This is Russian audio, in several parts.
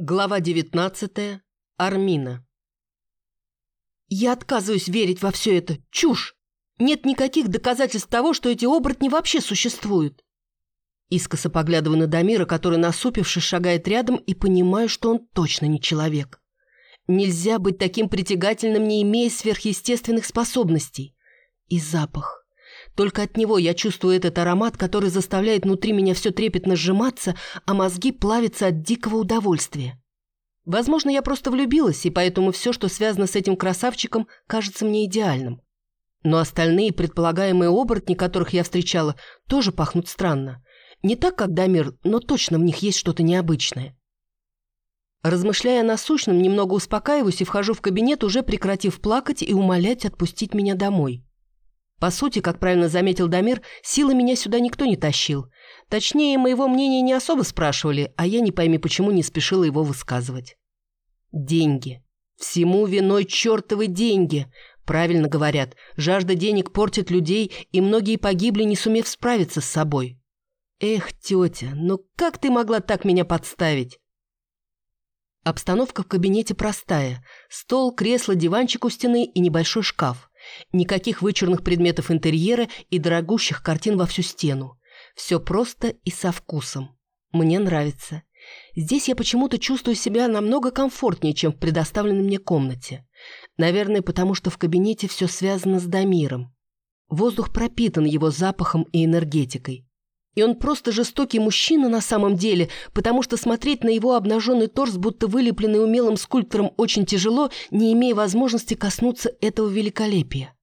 Глава 19. Армина. Я отказываюсь верить во все это. Чушь! Нет никаких доказательств того, что эти оборотни вообще существуют. Искоса поглядываю на Дамира, который, насупившись, шагает рядом, и понимаю, что он точно не человек. Нельзя быть таким притягательным, не имея сверхъестественных способностей. И запах. Только от него я чувствую этот аромат, который заставляет внутри меня все трепетно сжиматься, а мозги плавятся от дикого удовольствия. Возможно, я просто влюбилась, и поэтому все, что связано с этим красавчиком, кажется мне идеальным. Но остальные предполагаемые оборотни, которых я встречала, тоже пахнут странно. Не так, как Дамир, но точно в них есть что-то необычное. Размышляя о насущном, немного успокаиваюсь и вхожу в кабинет, уже прекратив плакать и умолять отпустить меня домой. По сути, как правильно заметил Дамир, силы меня сюда никто не тащил. Точнее, моего мнения не особо спрашивали, а я не пойми почему не спешила его высказывать. Деньги. Всему виной чертовы деньги. Правильно говорят, жажда денег портит людей, и многие погибли, не сумев справиться с собой. Эх, тетя, ну как ты могла так меня подставить? Обстановка в кабинете простая. Стол, кресло, диванчик у стены и небольшой шкаф. Никаких вычурных предметов интерьера и дорогущих картин во всю стену. Все просто и со вкусом. Мне нравится. Здесь я почему-то чувствую себя намного комфортнее, чем в предоставленной мне комнате. Наверное, потому что в кабинете все связано с Дамиром. Воздух пропитан его запахом и энергетикой. И он просто жестокий мужчина на самом деле, потому что смотреть на его обнаженный торс, будто вылепленный умелым скульптором, очень тяжело, не имея возможности коснуться этого великолепия.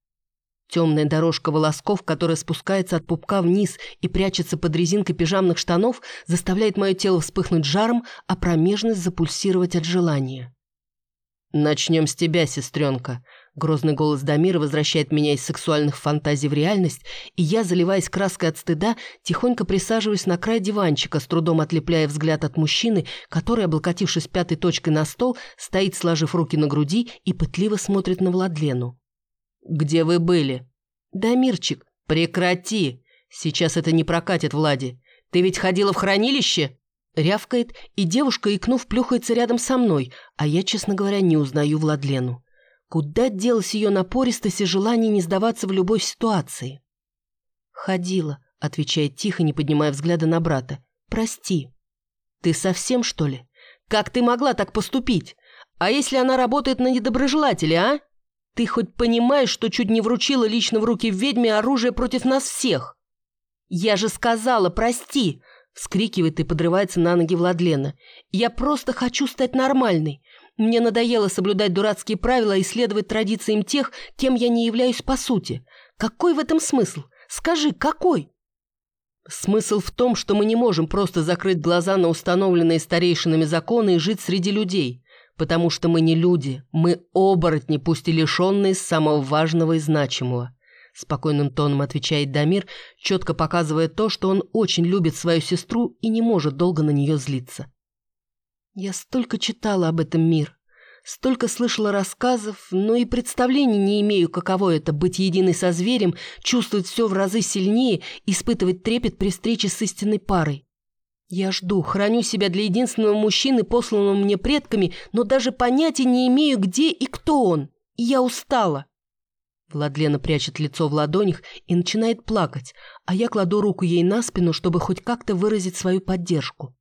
Темная дорожка волосков, которая спускается от пупка вниз и прячется под резинкой пижамных штанов, заставляет мое тело вспыхнуть жаром, а промежность запульсировать от желания. «Начнем с тебя, сестренка», Грозный голос Дамира возвращает меня из сексуальных фантазий в реальность, и я, заливаясь краской от стыда, тихонько присаживаюсь на край диванчика, с трудом отлепляя взгляд от мужчины, который, облокотившись пятой точкой на стол, стоит, сложив руки на груди и пытливо смотрит на Владлену. «Где вы были?» «Дамирчик». «Прекрати! Сейчас это не прокатит, Влади. Ты ведь ходила в хранилище?» Рявкает, и девушка, икнув, плюхается рядом со мной, а я, честно говоря, не узнаю Владлену. Куда делась ее напористость и желание не сдаваться в любой ситуации? «Ходила», — отвечает тихо, не поднимая взгляда на брата. «Прости». «Ты совсем, что ли? Как ты могла так поступить? А если она работает на недоброжелателя, а? Ты хоть понимаешь, что чуть не вручила лично в руки ведьме оружие против нас всех?» «Я же сказала, прости!» — вскрикивает и подрывается на ноги Владлена. «Я просто хочу стать нормальной. Мне надоело соблюдать дурацкие правила и следовать традициям тех, кем я не являюсь по сути. Какой в этом смысл? Скажи, какой? Смысл в том, что мы не можем просто закрыть глаза на установленные старейшинами законы и жить среди людей, потому что мы не люди, мы оборотни, пусть и лишенные самого важного и значимого. Спокойным тоном отвечает Дамир, четко показывая то, что он очень любит свою сестру и не может долго на нее злиться. Я столько читала об этом мир, столько слышала рассказов, но и представления не имею, каково это быть единой со зверем, чувствовать все в разы сильнее, испытывать трепет при встрече с истинной парой. Я жду, храню себя для единственного мужчины, посланного мне предками, но даже понятия не имею, где и кто он. И я устала. Владлена прячет лицо в ладонях и начинает плакать, а я кладу руку ей на спину, чтобы хоть как-то выразить свою поддержку.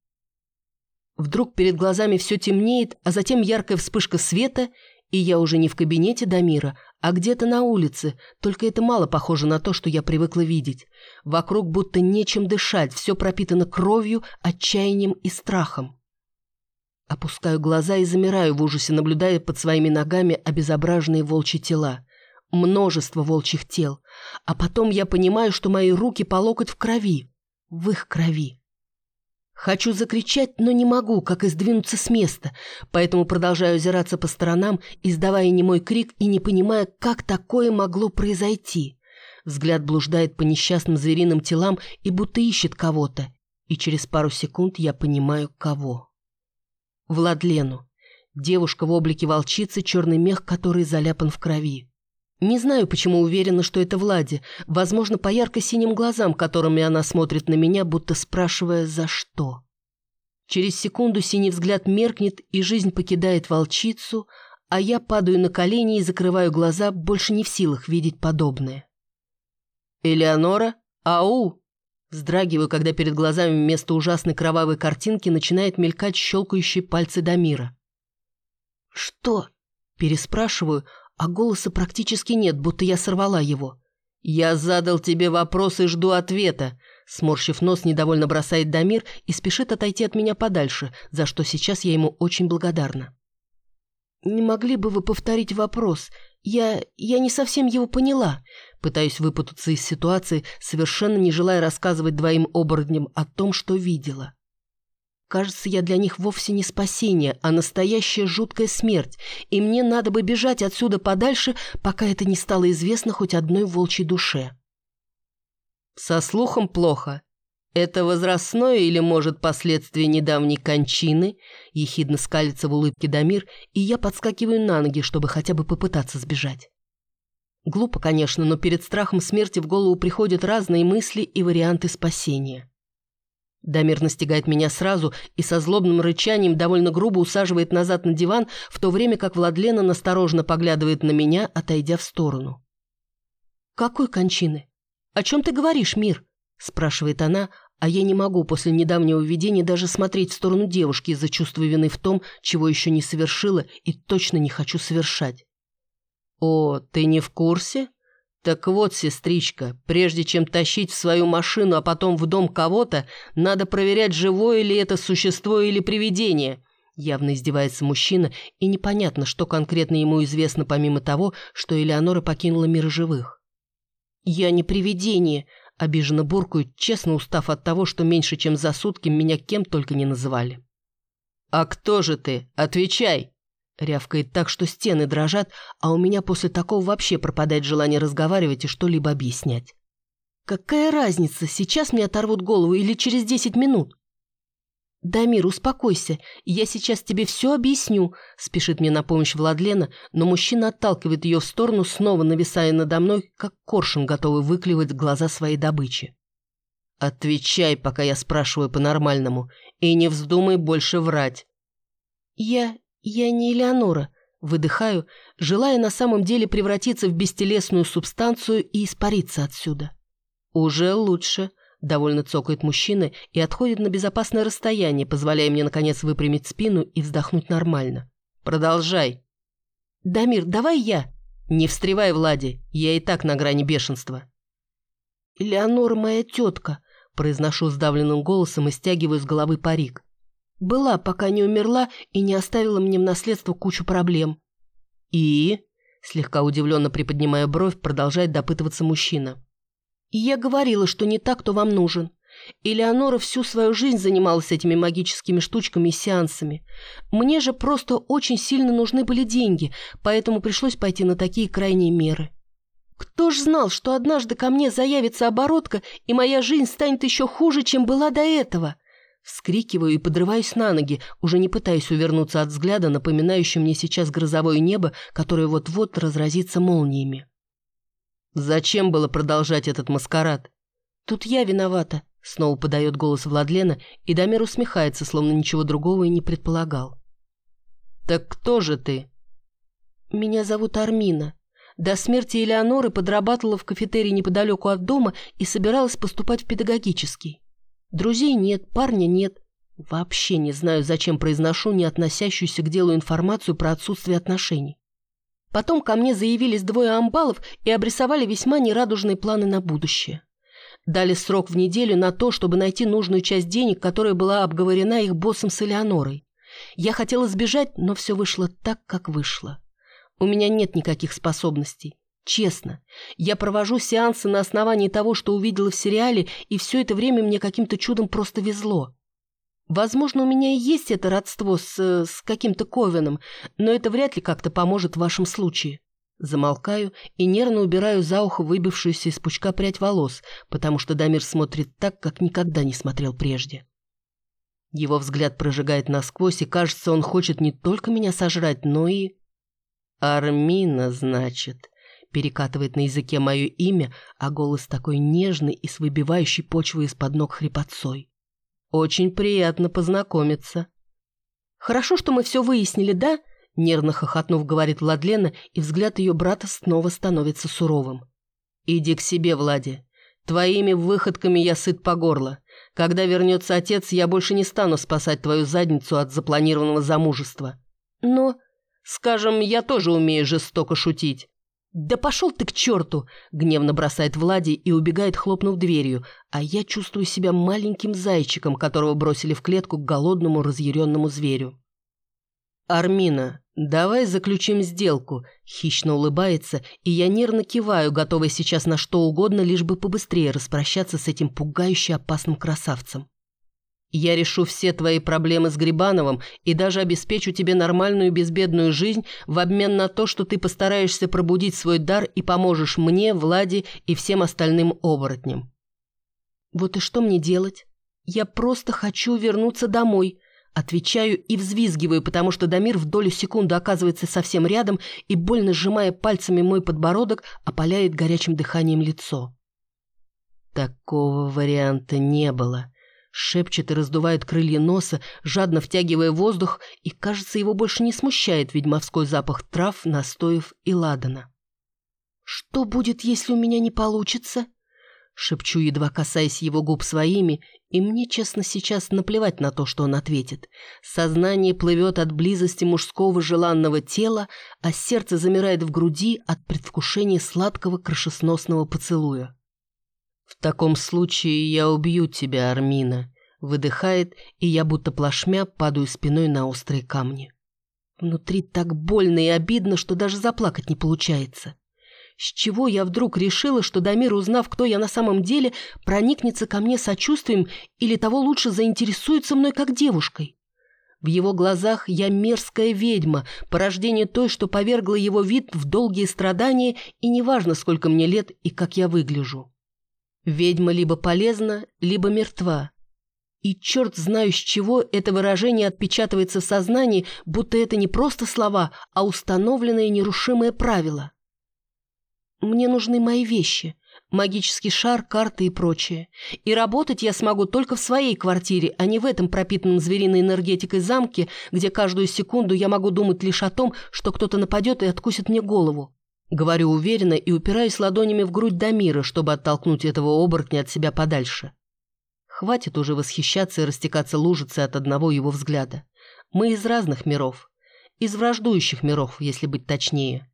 Вдруг перед глазами все темнеет, а затем яркая вспышка света, и я уже не в кабинете Дамира, а где-то на улице, только это мало похоже на то, что я привыкла видеть. Вокруг будто нечем дышать, все пропитано кровью, отчаянием и страхом. Опускаю глаза и замираю в ужасе, наблюдая под своими ногами обезображенные волчьи тела. Множество волчьих тел. А потом я понимаю, что мои руки по локоть в крови. В их крови. Хочу закричать, но не могу, как и сдвинуться с места, поэтому продолжаю озираться по сторонам, издавая немой крик и не понимая, как такое могло произойти. Взгляд блуждает по несчастным звериным телам и будто ищет кого-то, и через пару секунд я понимаю, кого. Владлену. Девушка в облике волчицы, черный мех, который заляпан в крови. Не знаю, почему уверена, что это Влади. Возможно, по ярко-синим глазам, которыми она смотрит на меня, будто спрашивая «за что?». Через секунду синий взгляд меркнет, и жизнь покидает волчицу, а я падаю на колени и закрываю глаза, больше не в силах видеть подобное. «Элеонора? Ау!» Вздрагиваю, когда перед глазами вместо ужасной кровавой картинки начинает мелькать щелкающие пальцы Дамира. «Что?» – переспрашиваю, а голоса практически нет, будто я сорвала его. «Я задал тебе вопрос и жду ответа», – сморщив нос, недовольно бросает Дамир и спешит отойти от меня подальше, за что сейчас я ему очень благодарна. «Не могли бы вы повторить вопрос? Я... я не совсем его поняла», Пытаюсь выпутаться из ситуации, совершенно не желая рассказывать двоим оборотням о том, что видела. Кажется, я для них вовсе не спасение, а настоящая жуткая смерть, и мне надо бы бежать отсюда подальше, пока это не стало известно хоть одной волчьей душе. Со слухом плохо. Это возрастное или, может, последствие недавней кончины? Ехидно скалится в улыбке Дамир, и я подскакиваю на ноги, чтобы хотя бы попытаться сбежать. Глупо, конечно, но перед страхом смерти в голову приходят разные мысли и варианты спасения. Дамир настигает меня сразу и со злобным рычанием довольно грубо усаживает назад на диван, в то время как Владлена настороженно поглядывает на меня, отойдя в сторону. «Какой кончины? О чем ты говоришь, Мир?» – спрашивает она, а я не могу после недавнего видения даже смотреть в сторону девушки из-за чувства вины в том, чего еще не совершила и точно не хочу совершать. «О, ты не в курсе? Так вот, сестричка, прежде чем тащить в свою машину, а потом в дом кого-то, надо проверять, живое ли это существо или привидение». Явно издевается мужчина, и непонятно, что конкретно ему известно помимо того, что Элеонора покинула мир живых. «Я не привидение», — обиженно буркую, честно устав от того, что меньше чем за сутки меня кем только не называли. «А кто же ты? Отвечай!» Рявкает так, что стены дрожат, а у меня после такого вообще пропадает желание разговаривать и что-либо объяснять. Какая разница, сейчас мне оторвут голову или через десять минут? «Дамир, успокойся, я сейчас тебе все объясню», – спешит мне на помощь Владлена, но мужчина отталкивает ее в сторону, снова нависая надо мной, как коршун, готовый выклевать глаза своей добычи. «Отвечай, пока я спрашиваю по-нормальному, и не вздумай больше врать». «Я... «Я не Элеонора», — выдыхаю, желая на самом деле превратиться в бестелесную субстанцию и испариться отсюда. «Уже лучше», — довольно цокает мужчина и отходит на безопасное расстояние, позволяя мне, наконец, выпрямить спину и вздохнуть нормально. «Продолжай». «Дамир, давай я». «Не встревай, Влади, я и так на грани бешенства». «Элеонора моя тетка», — произношу сдавленным голосом и стягиваю с головы парик. Была, пока не умерла и не оставила мне в наследство кучу проблем. И, слегка удивленно приподнимая бровь, продолжает допытываться мужчина. И я говорила, что не так, кто вам нужен. Элеонора всю свою жизнь занималась этими магическими штучками и сеансами. Мне же просто очень сильно нужны были деньги, поэтому пришлось пойти на такие крайние меры. Кто ж знал, что однажды ко мне заявится оборотка, и моя жизнь станет еще хуже, чем была до этого? Вскрикиваю и подрываюсь на ноги, уже не пытаясь увернуться от взгляда, напоминающего мне сейчас грозовое небо, которое вот-вот разразится молниями. «Зачем было продолжать этот маскарад?» «Тут я виновата», — снова подает голос Владлена, и Дамир усмехается, словно ничего другого и не предполагал. «Так кто же ты?» «Меня зовут Армина. До смерти Элеоноры подрабатывала в кафетерии неподалеку от дома и собиралась поступать в педагогический. Друзей нет, парня нет. Вообще не знаю, зачем произношу не относящуюся к делу информацию про отсутствие отношений. Потом ко мне заявились двое амбалов и обрисовали весьма нерадужные планы на будущее. Дали срок в неделю на то, чтобы найти нужную часть денег, которая была обговорена их боссом с Элеонорой. Я хотела сбежать, но все вышло так, как вышло. У меня нет никаких способностей. Честно, я провожу сеансы на основании того, что увидела в сериале, и все это время мне каким-то чудом просто везло. Возможно, у меня и есть это родство с, с каким-то Ковеном, но это вряд ли как-то поможет в вашем случае. Замолкаю и нервно убираю за ухо выбившуюся из пучка прядь волос, потому что Дамир смотрит так, как никогда не смотрел прежде. Его взгляд прожигает насквозь, и кажется, он хочет не только меня сожрать, но и... «Армина, значит», Перекатывает на языке мое имя, а голос такой нежный и с выбивающей почвы из-под ног хрипотцой. Очень приятно познакомиться». «Хорошо, что мы все выяснили, да?» Нервно хохотнув, говорит Владлена, и взгляд ее брата снова становится суровым. «Иди к себе, Влади. Твоими выходками я сыт по горло. Когда вернется отец, я больше не стану спасать твою задницу от запланированного замужества. Но, скажем, я тоже умею жестоко шутить. «Да пошел ты к черту!» – гневно бросает Влади и убегает, хлопнув дверью, а я чувствую себя маленьким зайчиком, которого бросили в клетку к голодному разъяренному зверю. «Армина, давай заключим сделку», – хищно улыбается, и я нервно киваю, готовая сейчас на что угодно, лишь бы побыстрее распрощаться с этим пугающе опасным красавцем. Я решу все твои проблемы с Грибановым и даже обеспечу тебе нормальную безбедную жизнь в обмен на то, что ты постараешься пробудить свой дар и поможешь мне, Владе и всем остальным оборотням. Вот и что мне делать? Я просто хочу вернуться домой. Отвечаю и взвизгиваю, потому что Дамир в долю секунды оказывается совсем рядом и, больно сжимая пальцами мой подбородок, опаляет горячим дыханием лицо. Такого варианта не было. Шепчет и раздувает крылья носа, жадно втягивая воздух, и, кажется, его больше не смущает ведьмовской запах трав, настоев и ладана. «Что будет, если у меня не получится?» Шепчу, едва касаясь его губ своими, и мне, честно, сейчас наплевать на то, что он ответит. Сознание плывет от близости мужского желанного тела, а сердце замирает в груди от предвкушения сладкого крышесносного поцелуя. «В таком случае я убью тебя, Армина», — выдыхает, и я будто плашмя падаю спиной на острые камни. Внутри так больно и обидно, что даже заплакать не получается. С чего я вдруг решила, что Дамир, узнав, кто я на самом деле, проникнется ко мне сочувствием или того лучше заинтересуется мной как девушкой? В его глазах я мерзкая ведьма, порождение той, что повергла его вид в долгие страдания, и неважно, сколько мне лет и как я выгляжу. Ведьма либо полезна, либо мертва. И черт знаю с чего это выражение отпечатывается в сознании, будто это не просто слова, а установленное нерушимое правило. Мне нужны мои вещи, магический шар, карты и прочее. И работать я смогу только в своей квартире, а не в этом пропитанном звериной энергетикой замке, где каждую секунду я могу думать лишь о том, что кто-то нападет и откусит мне голову. Говорю уверенно и упираюсь ладонями в грудь Дамира, чтобы оттолкнуть этого оборотня от себя подальше. Хватит уже восхищаться и растекаться лужицей от одного его взгляда. Мы из разных миров. Из враждующих миров, если быть точнее.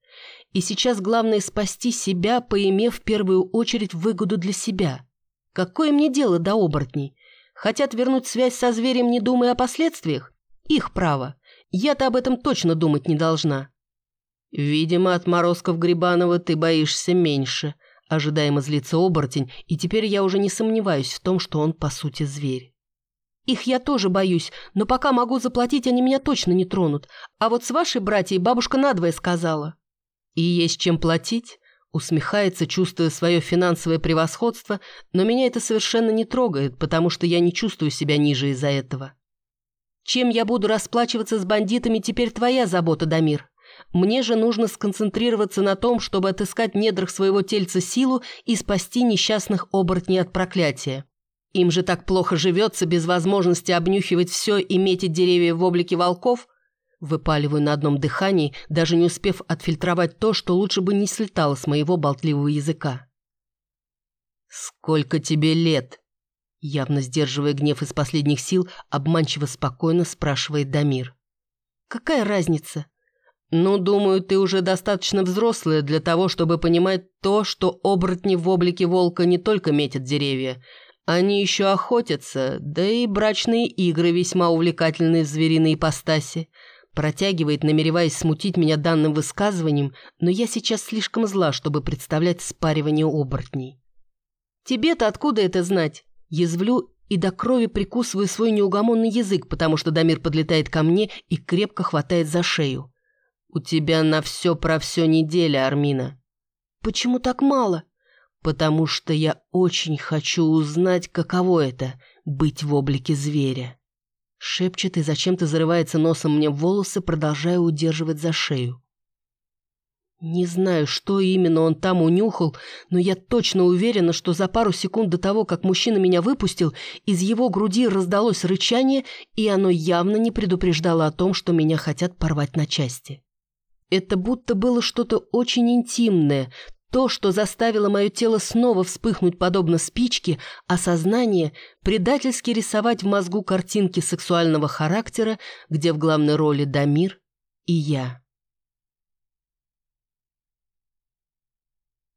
И сейчас главное спасти себя, поимев в первую очередь выгоду для себя. Какое мне дело до оборотней? Хотят вернуть связь со зверем, не думая о последствиях? Их право. Я-то об этом точно думать не должна. «Видимо, отморозков Грибанова ты боишься меньше», – ожидаемо злится оборотень, и теперь я уже не сомневаюсь в том, что он, по сути, зверь. «Их я тоже боюсь, но пока могу заплатить, они меня точно не тронут. А вот с вашей братьей бабушка надвое сказала». «И есть чем платить?» Усмехается, чувствуя свое финансовое превосходство, но меня это совершенно не трогает, потому что я не чувствую себя ниже из-за этого. «Чем я буду расплачиваться с бандитами, теперь твоя забота, Дамир. Мне же нужно сконцентрироваться на том, чтобы отыскать в недрах своего тельца силу и спасти несчастных оборотней от проклятия. Им же так плохо живется без возможности обнюхивать все и метить деревья в облике волков. Выпаливаю на одном дыхании, даже не успев отфильтровать то, что лучше бы не слетало с моего болтливого языка. «Сколько тебе лет?» Явно сдерживая гнев из последних сил, обманчиво спокойно спрашивает Дамир. «Какая разница? «Ну, думаю, ты уже достаточно взрослая для того, чтобы понимать то, что оборотни в облике волка не только метят деревья. Они еще охотятся, да и брачные игры весьма увлекательные в звериной ипостаси. Протягивает, намереваясь смутить меня данным высказыванием, но я сейчас слишком зла, чтобы представлять спаривание оборотней. «Тебе-то откуда это знать?» Язвлю и до крови прикусываю свой неугомонный язык, потому что Дамир подлетает ко мне и крепко хватает за шею. «У тебя на все про все неделя, Армина». «Почему так мало?» «Потому что я очень хочу узнать, каково это — быть в облике зверя». Шепчет и зачем-то зарывается носом мне в волосы, продолжая удерживать за шею. Не знаю, что именно он там унюхал, но я точно уверена, что за пару секунд до того, как мужчина меня выпустил, из его груди раздалось рычание, и оно явно не предупреждало о том, что меня хотят порвать на части. Это будто было что-то очень интимное, то, что заставило мое тело снова вспыхнуть подобно спичке, а сознание предательски рисовать в мозгу картинки сексуального характера, где в главной роли Дамир и я.